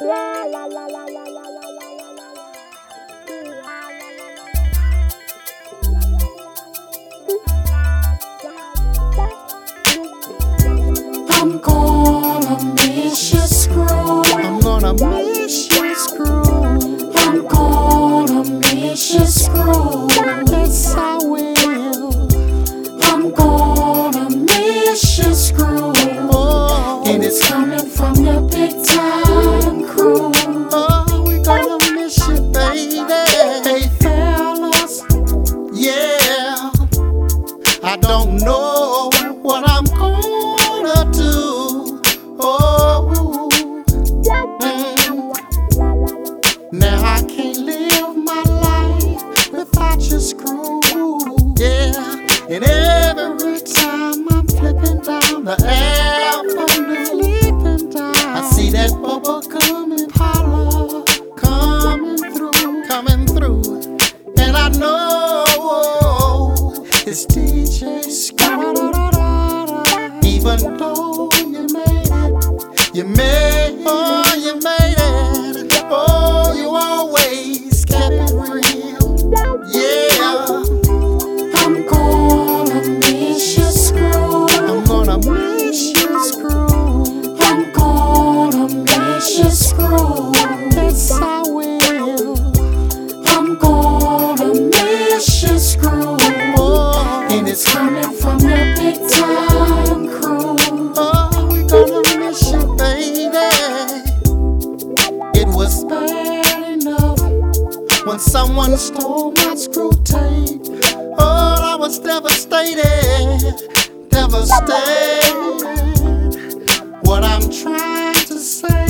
I'm gonna miss you, screw. I'm gonna miss you, screw. I'm gonna miss you, screw. I don't know what I'm gonna do. Oh, mm. now I can't live my life without your screw. Yeah, and every time I'm flipping down the avenue, Even though you made it, you made, oh, when someone stole my screw tape. Oh, I was devastated, devastated. What I'm trying to say,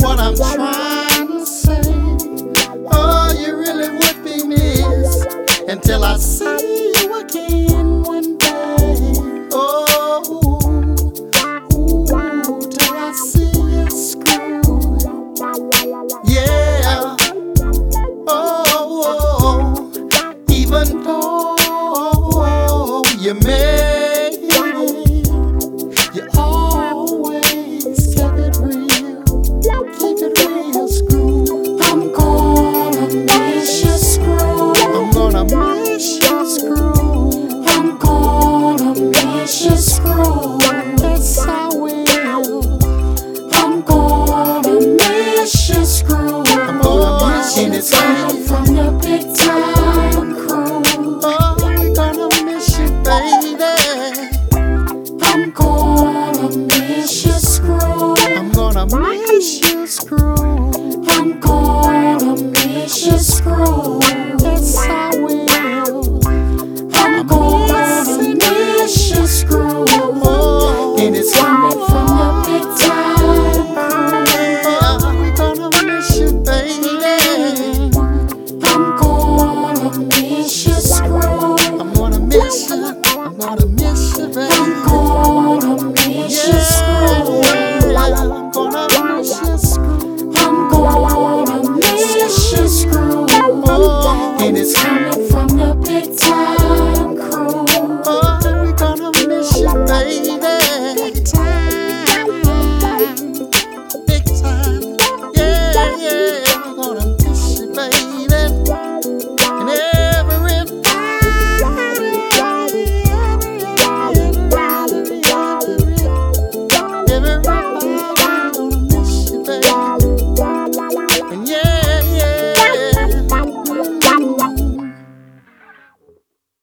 what I'm trying you made screw. I'm gonna miss you, screw. I'm gonna miss you, screw. Yes, I will. I'm gonna miss you, screw. Oh, And it's coming from the big time we gonna miss you, baby. I'm gonna miss you, screw. I'm gonna miss you. I'm gonna gonna miss you, screw. I'm gonna miss you, screw. Oh, And it's